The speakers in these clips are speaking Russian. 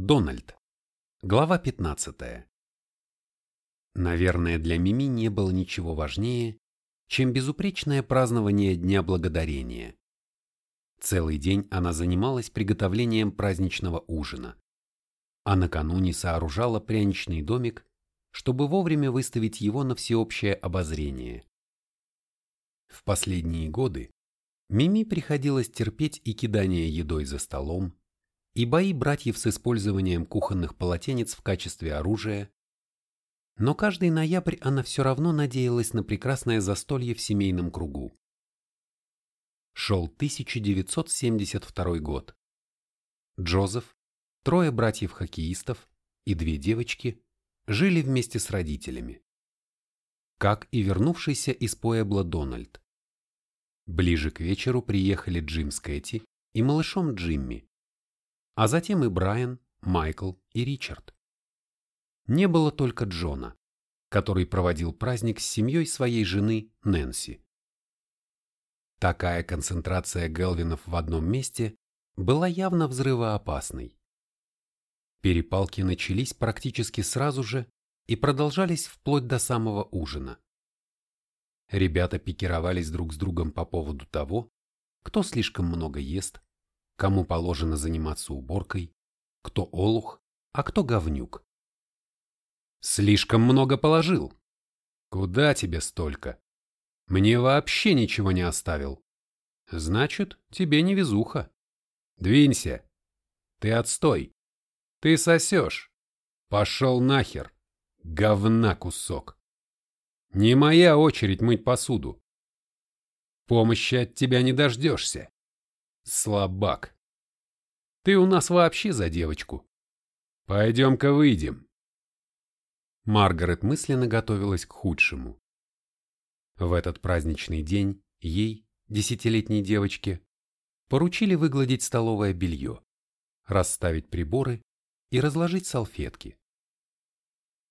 Дональд. Глава 15. Наверное, для Мими не было ничего важнее, чем безупречное празднование Дня Благодарения. Целый день она занималась приготовлением праздничного ужина, а накануне сооружала пряничный домик, чтобы вовремя выставить его на всеобщее обозрение. В последние годы Мими приходилось терпеть и кидание едой за столом, и бои братьев с использованием кухонных полотенец в качестве оружия, но каждый ноябрь она все равно надеялась на прекрасное застолье в семейном кругу. Шел 1972 год. Джозеф, трое братьев-хоккеистов и две девочки жили вместе с родителями. Как и вернувшийся из Поэбла Дональд. Ближе к вечеру приехали Джим с Кэти и малышом Джимми, а затем и Брайан, Майкл и Ричард. Не было только Джона, который проводил праздник с семьей своей жены Нэнси. Такая концентрация Гелвинов в одном месте была явно взрывоопасной. Перепалки начались практически сразу же и продолжались вплоть до самого ужина. Ребята пикировались друг с другом по поводу того, кто слишком много ест, кому положено заниматься уборкой, кто олух, а кто говнюк. Слишком много положил. Куда тебе столько? Мне вообще ничего не оставил. Значит, тебе не везуха. Двинься. Ты отстой. Ты сосешь. Пошел нахер. Говна кусок. Не моя очередь мыть посуду. Помощи от тебя не дождешься. Слабак. Ты у нас вообще за девочку. Пойдем-ка выйдем. Маргарет мысленно готовилась к худшему. В этот праздничный день ей, десятилетней девочке, поручили выгладить столовое белье, расставить приборы и разложить салфетки.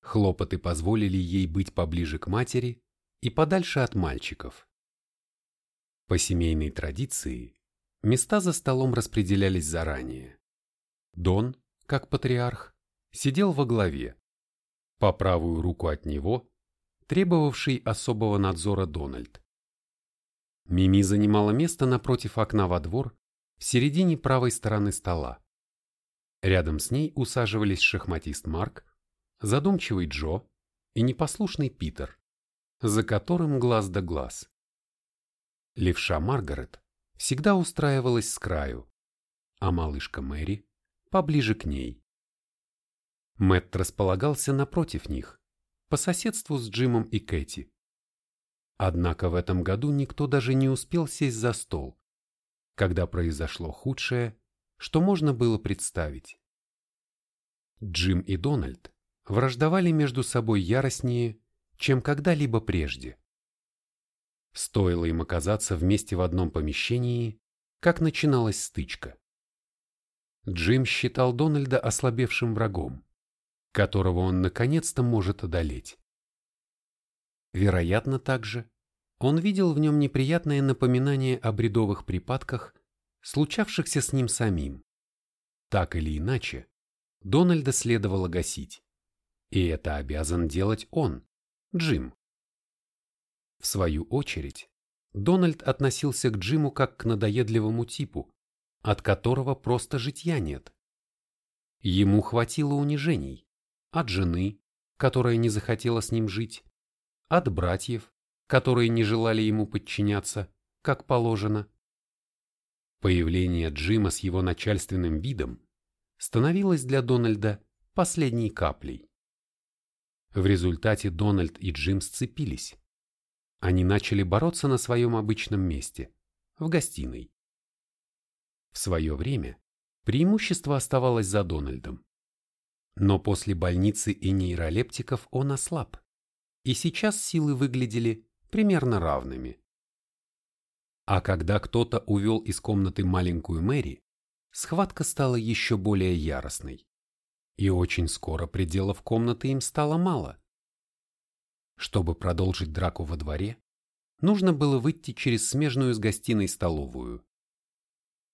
Хлопоты позволили ей быть поближе к матери и подальше от мальчиков. По семейной традиции, места за столом распределялись заранее. Дон, как патриарх, сидел во главе, по правую руку от него, требовавший особого надзора Дональд. Мими занимала место напротив окна во двор, в середине правой стороны стола. Рядом с ней усаживались шахматист Марк, задумчивый Джо и непослушный Питер, за которым глаз да глаз. Левша Маргарет всегда устраивалась с краю, а малышка Мэри поближе к ней. Мэтт располагался напротив них, по соседству с Джимом и Кэти. Однако в этом году никто даже не успел сесть за стол, когда произошло худшее, что можно было представить. Джим и Дональд враждовали между собой яростнее, чем когда-либо прежде. Стоило им оказаться вместе в одном помещении, как начиналась стычка. Джим считал Дональда ослабевшим врагом, которого он наконец-то может одолеть. Вероятно, также он видел в нем неприятное напоминание о бредовых припадках, случавшихся с ним самим. Так или иначе, Дональда следовало гасить. И это обязан делать он, Джим. В свою очередь, Дональд относился к Джиму как к надоедливому типу, от которого просто житья нет. Ему хватило унижений, от жены, которая не захотела с ним жить, от братьев, которые не желали ему подчиняться, как положено. Появление Джима с его начальственным видом становилось для Дональда последней каплей. В результате Дональд и Джим сцепились. Они начали бороться на своем обычном месте, в гостиной. В свое время преимущество оставалось за Дональдом. Но после больницы и нейролептиков он ослаб, и сейчас силы выглядели примерно равными. А когда кто-то увел из комнаты маленькую Мэри, схватка стала еще более яростной. И очень скоро пределов комнаты им стало мало. Чтобы продолжить драку во дворе, нужно было выйти через смежную с гостиной столовую.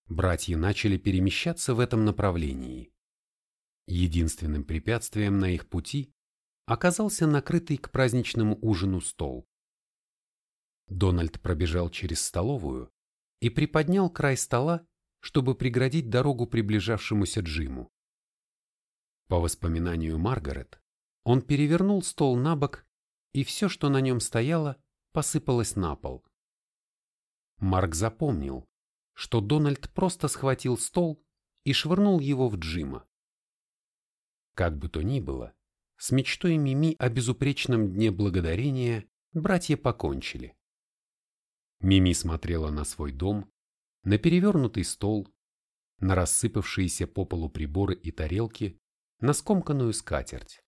Братья начали перемещаться в этом направлении. Единственным препятствием на их пути оказался накрытый к праздничному ужину стол. Дональд пробежал через столовую и приподнял край стола, чтобы преградить дорогу приближавшемуся Джиму. По воспоминанию Маргарет, он перевернул стол на бок, и все, что на нем стояло, посыпалось на пол. Марк запомнил, что Дональд просто схватил стол и швырнул его в Джима. Как бы то ни было, с мечтой Мими о безупречном дне благодарения братья покончили. Мими смотрела на свой дом, на перевернутый стол, на рассыпавшиеся по полу приборы и тарелки, на скомканную скатерть.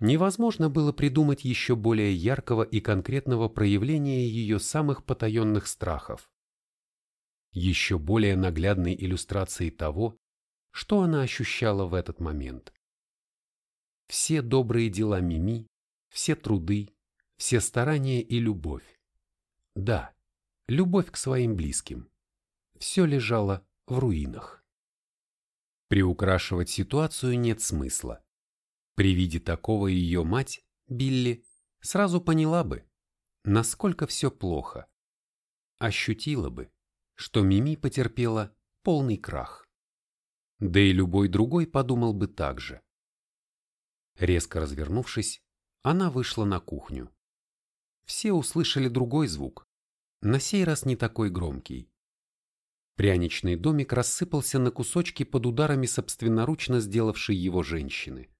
Невозможно было придумать еще более яркого и конкретного проявления ее самых потаенных страхов. Еще более наглядной иллюстрацией того, что она ощущала в этот момент. Все добрые дела Мими, все труды, все старания и любовь. Да, любовь к своим близким. Все лежало в руинах. Приукрашивать ситуацию нет смысла. При виде такого ее мать, Билли, сразу поняла бы, насколько все плохо. Ощутила бы, что Мими потерпела полный крах. Да и любой другой подумал бы так же. Резко развернувшись, она вышла на кухню. Все услышали другой звук, на сей раз не такой громкий. Пряничный домик рассыпался на кусочки под ударами собственноручно сделавшей его женщины.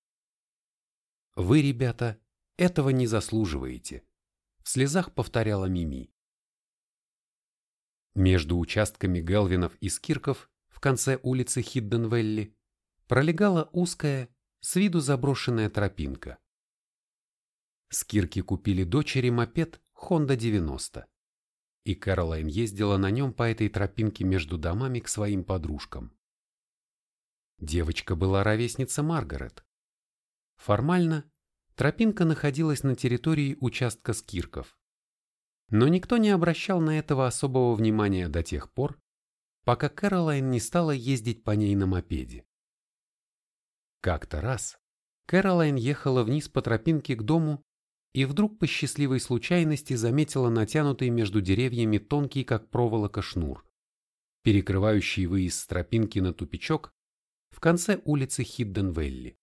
«Вы, ребята, этого не заслуживаете», — в слезах повторяла Мими. Между участками Гелвинов и Скирков в конце улицы Хидденвелли пролегала узкая, с виду заброшенная тропинка. Скирки купили дочери мопед Honda 90 и Кэролайн ездила на нем по этой тропинке между домами к своим подружкам. Девочка была ровесница Маргарет. Формально тропинка находилась на территории участка Скирков. Но никто не обращал на этого особого внимания до тех пор, пока Кэролайн не стала ездить по ней на мопеде. Как-то раз Кэролайн ехала вниз по тропинке к дому и вдруг по счастливой случайности заметила натянутый между деревьями тонкий как проволока шнур, перекрывающий выезд с тропинки на тупичок в конце улицы Хидденвелли.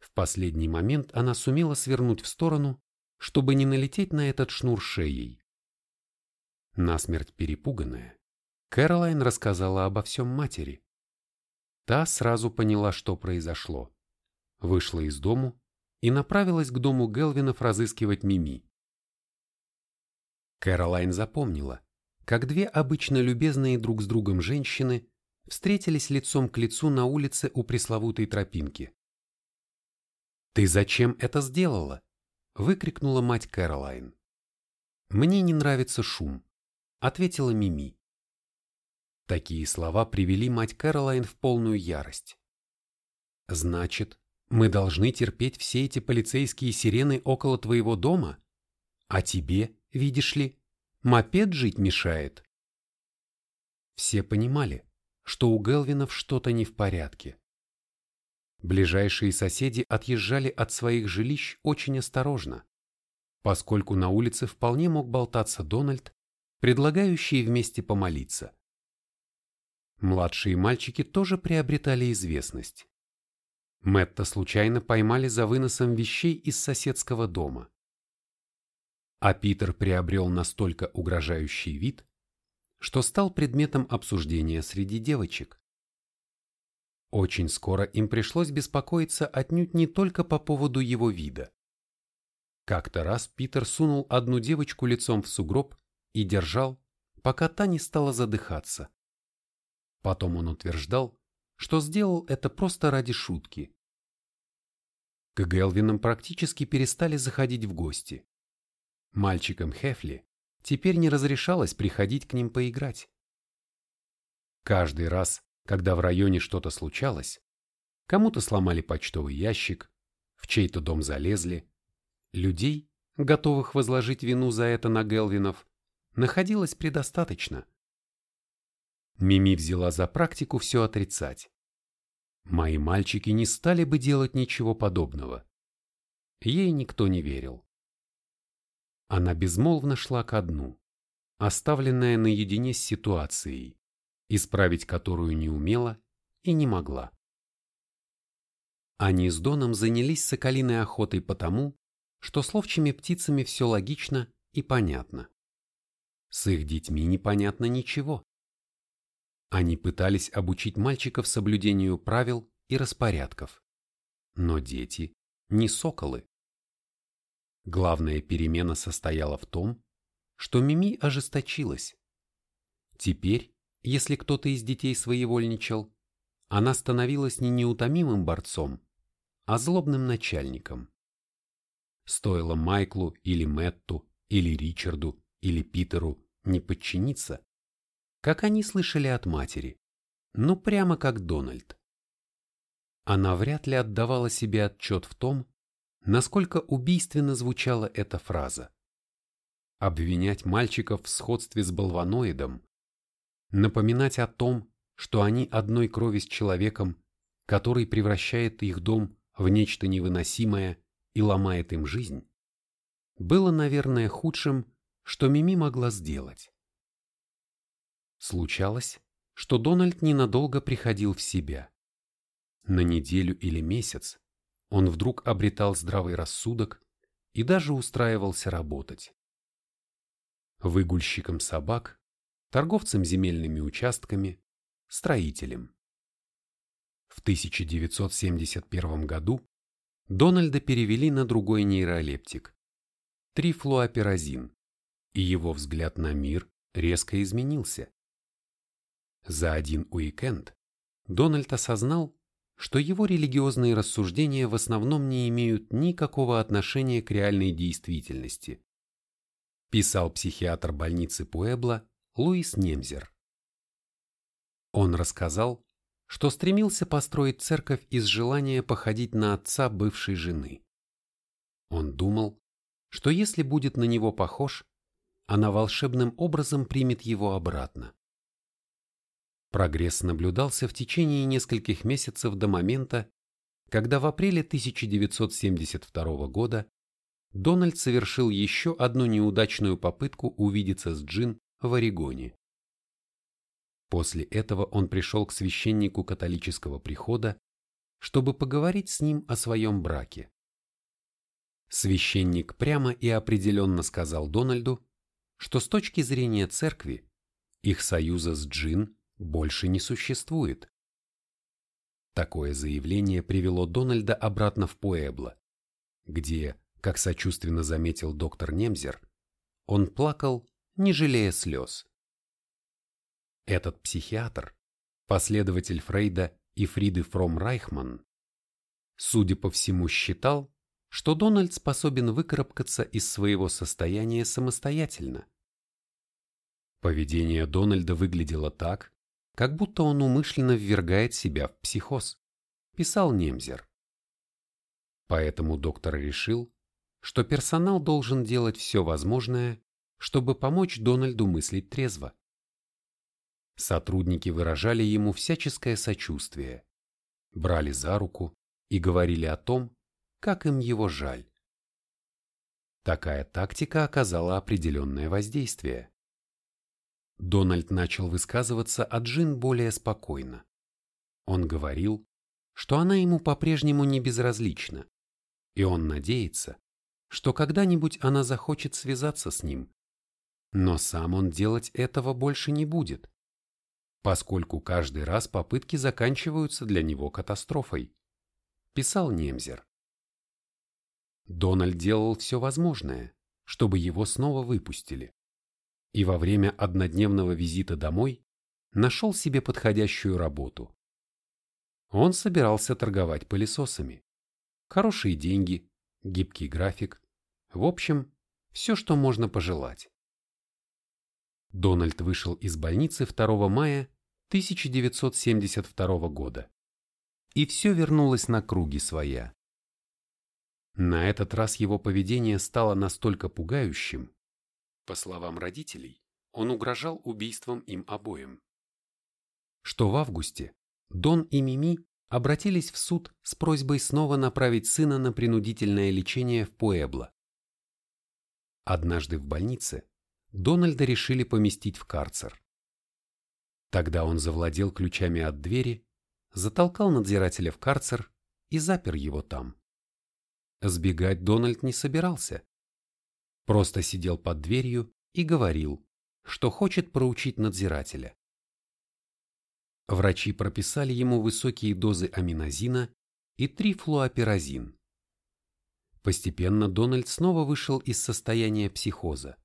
В последний момент она сумела свернуть в сторону, чтобы не налететь на этот шнур шеей. Насмерть перепуганная, Кэролайн рассказала обо всем матери. Та сразу поняла, что произошло. Вышла из дому и направилась к дому Гелвинов разыскивать Мими. Кэролайн запомнила, как две обычно любезные друг с другом женщины встретились лицом к лицу на улице у пресловутой тропинки. «Ты зачем это сделала?» – выкрикнула мать Кэролайн. «Мне не нравится шум», – ответила Мими. Такие слова привели мать Кэролайн в полную ярость. «Значит, мы должны терпеть все эти полицейские сирены около твоего дома? А тебе, видишь ли, мопед жить мешает. Все понимали, что у Гелвинов что-то не в порядке. Ближайшие соседи отъезжали от своих жилищ очень осторожно, поскольку на улице вполне мог болтаться Дональд, предлагающий вместе помолиться. Младшие мальчики тоже приобретали известность. Мэтта случайно поймали за выносом вещей из соседского дома. А Питер приобрел настолько угрожающий вид, что стал предметом обсуждения среди девочек. Очень скоро им пришлось беспокоиться отнюдь не только по поводу его вида. Как-то раз Питер сунул одну девочку лицом в сугроб и держал, пока та не стала задыхаться. Потом он утверждал, что сделал это просто ради шутки. К Гелвинам практически перестали заходить в гости. Мальчикам Хефли теперь не разрешалось приходить к ним поиграть. Каждый раз, когда в районе что-то случалось, кому-то сломали почтовый ящик, в чей-то дом залезли, людей, готовых возложить вину за это на Гелвинов, находилось предостаточно. Мими взяла за практику все отрицать. Мои мальчики не стали бы делать ничего подобного. Ей никто не верил. Она безмолвно шла ко дну, оставленная наедине с ситуацией, исправить которую не умела и не могла. Они с Доном занялись соколиной охотой потому, что с ловчими птицами все логично и понятно. С их детьми непонятно ничего. Они пытались обучить мальчиков соблюдению правил и распорядков. Но дети не соколы. Главная перемена состояла в том, что Мими ожесточилась. Теперь, если кто-то из детей своевольничал, она становилась не неутомимым борцом, а злобным начальником. Стоило Майклу или Мэтту или Ричарду или Питеру не подчиниться, как они слышали от матери, ну прямо как Дональд. Она вряд ли отдавала себе отчет в том, насколько убийственно звучала эта фраза. Обвинять мальчиков в сходстве с болваноидом, напоминать о том, что они одной крови с человеком, который превращает их дом в нечто невыносимое и ломает им жизнь, было, наверное, худшим, что Мими могла сделать. Случалось, что Дональд ненадолго приходил в себя. На неделю или месяц он вдруг обретал здравый рассудок и даже устраивался работать. Выгульщиком собак, торговцем земельными участками, строителем. В 1971 году Дональда перевели на другой нейролептик – трифлуоперазин, и его взгляд на мир резко изменился. За один уикенд Дональд осознал, что его религиозные рассуждения в основном не имеют никакого отношения к реальной действительности. Писал психиатр больницы Пуэбла Луис Немзер. Он рассказал, что стремился построить церковь из желания походить на отца бывшей жены. Он думал, что если будет на него похож, она волшебным образом примет его обратно. Прогресс наблюдался в течение нескольких месяцев до момента, когда в апреле 1972 года Дональд совершил еще одну неудачную попытку увидеться с Джин в Орегоне. После этого он пришел к священнику католического прихода, чтобы поговорить с ним о своем браке. Священник прямо и определенно сказал Дональду, что с точки зрения церкви их союза с Джин больше не существует. Такое заявление привело Дональда обратно в Пуэбло, где, как сочувственно заметил доктор Немзер, он плакал, не жалея слез. Этот психиатр, последователь Фрейда и Фриды Фром Райхман, судя по всему, считал, что Дональд способен выкарабкаться из своего состояния самостоятельно. Поведение Дональда выглядело так, как будто он умышленно ввергает себя в психоз, писал Немзер. Поэтому доктор решил, что персонал должен делать все возможное, чтобы помочь Дональду мыслить трезво. Сотрудники выражали ему всяческое сочувствие, брали за руку и говорили о том, как им его жаль. Такая тактика оказала определенное воздействие. Дональд начал высказываться о Джин более спокойно. Он говорил, что она ему по-прежнему не безразлична, и он надеется, что когда-нибудь она захочет связаться с ним. Но сам он делать этого больше не будет, поскольку каждый раз попытки заканчиваются для него катастрофой, писал Немзер. Дональд делал все возможное, чтобы его снова выпустили и во время однодневного визита домой нашел себе подходящую работу. Он собирался торговать пылесосами. Хорошие деньги, гибкий график, в общем, все, что можно пожелать. Дональд вышел из больницы 2 мая 1972 года. И все вернулось на круги своя. На этот раз его поведение стало настолько пугающим, по словам родителей, он угрожал убийством им обоим. Что в августе Дон и Мими обратились в суд с просьбой снова направить сына на принудительное лечение в Пуэбло. Однажды в больнице Дональда решили поместить в карцер. Тогда он завладел ключами от двери, затолкал надзирателя в карцер и запер его там. Сбегать Дональд не собирался. Просто сидел под дверью и говорил, что хочет проучить надзирателя. Врачи прописали ему высокие дозы аминозина и трифлуоперазин. Постепенно Дональд снова вышел из состояния психоза,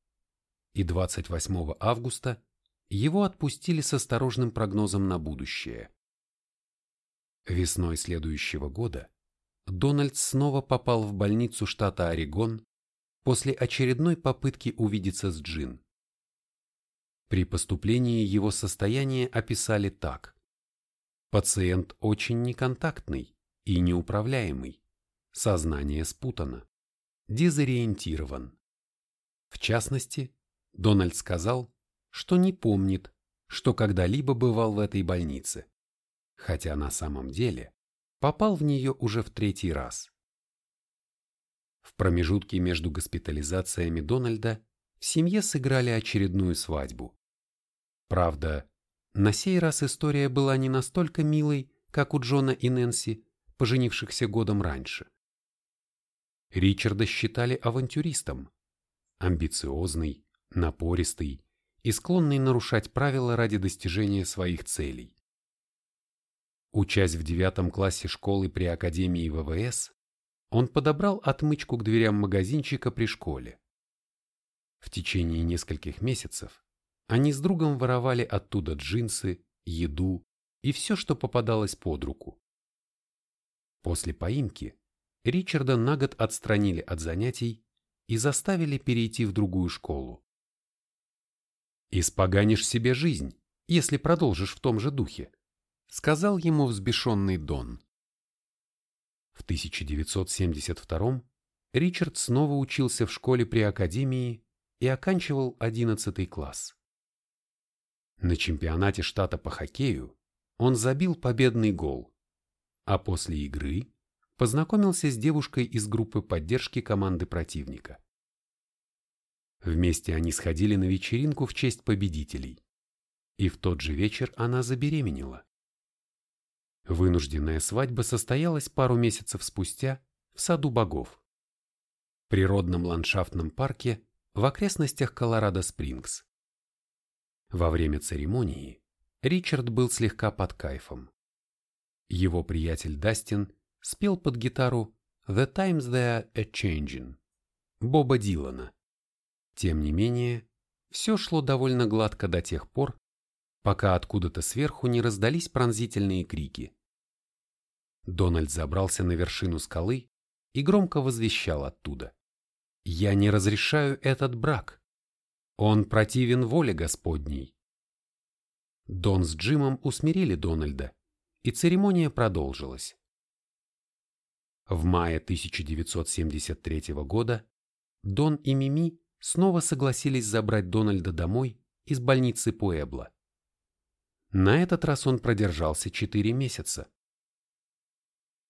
и 28 августа его отпустили с осторожным прогнозом на будущее. Весной следующего года Дональд снова попал в больницу штата Орегон после очередной попытки увидеться с Джин. При поступлении его состояние описали так. Пациент очень неконтактный и неуправляемый. Сознание спутано. Дезориентирован. В частности, Дональд сказал, что не помнит, что когда-либо бывал в этой больнице, хотя на самом деле попал в нее уже в третий раз. В промежутке между госпитализациями Дональда в семье сыграли очередную свадьбу. Правда, на сей раз история была не настолько милой, как у Джона и Нэнси, поженившихся годом раньше. Ричарда считали авантюристом, амбициозный, напористый и склонный нарушать правила ради достижения своих целей. Учась в девятом классе школы при Академии ВВС, он подобрал отмычку к дверям магазинчика при школе. В течение нескольких месяцев они с другом воровали оттуда джинсы, еду и все, что попадалось под руку. После поимки Ричарда на год отстранили от занятий и заставили перейти в другую школу. «Испоганишь себе жизнь, если продолжишь в том же духе», сказал ему взбешенный Дон. В 1972 Ричард снова учился в школе при академии и оканчивал 11 класс. На чемпионате штата по хоккею он забил победный гол, а после игры познакомился с девушкой из группы поддержки команды противника. Вместе они сходили на вечеринку в честь победителей, и в тот же вечер она забеременела. Вынужденная свадьба состоялась пару месяцев спустя в саду богов, природном ландшафтном парке в окрестностях Колорадо-Спрингс. Во время церемонии Ричард был слегка под кайфом. Его приятель Дастин спел под гитару «The Times They're A-Changin' Боба Дилана. Тем не менее, все шло довольно гладко до тех пор, пока откуда-то сверху не раздались пронзительные крики. Дональд забрался на вершину скалы и громко возвещал оттуда. «Я не разрешаю этот брак. Он противен воле Господней. Дон с Джимом усмирили Дональда, и церемония продолжилась. В мае 1973 года Дон и Мими снова согласились забрать Дональда домой из больницы Пуэбла. На этот раз он продержался 4 месяца.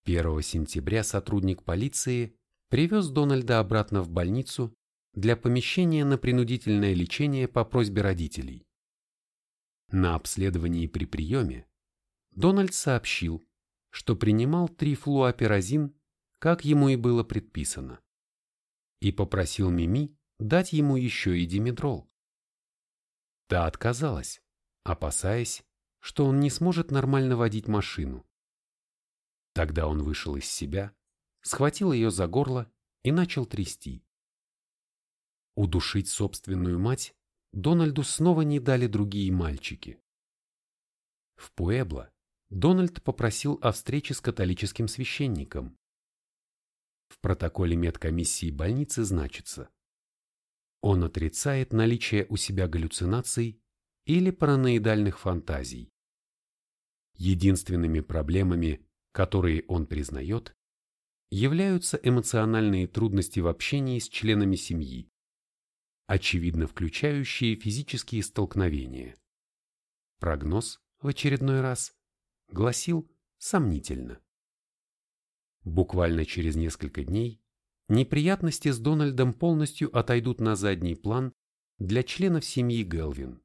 1 сентября сотрудник полиции привез Дональда обратно в больницу для помещения на принудительное лечение по просьбе родителей. На обследовании при приеме Дональд сообщил, что принимал трифлуоперазин, как ему и было предписано, и попросил Мими дать ему еще и димедрол. Та отказалась, опасаясь, что он не сможет нормально водить машину. Тогда он вышел из себя, схватил ее за горло и начал трясти. Удушить собственную мать Дональду снова не дали другие мальчики. В Пуэбло Дональд попросил о встрече с католическим священником. В протоколе медкомиссии больницы значится Он отрицает наличие у себя галлюцинаций или параноидальных фантазий. Единственными проблемами, которые он признает, являются эмоциональные трудности в общении с членами семьи, очевидно включающие физические столкновения. Прогноз в очередной раз гласил, сомнительно. Буквально через несколько дней неприятности с Дональдом полностью отойдут на задний план для членов семьи Гелвин.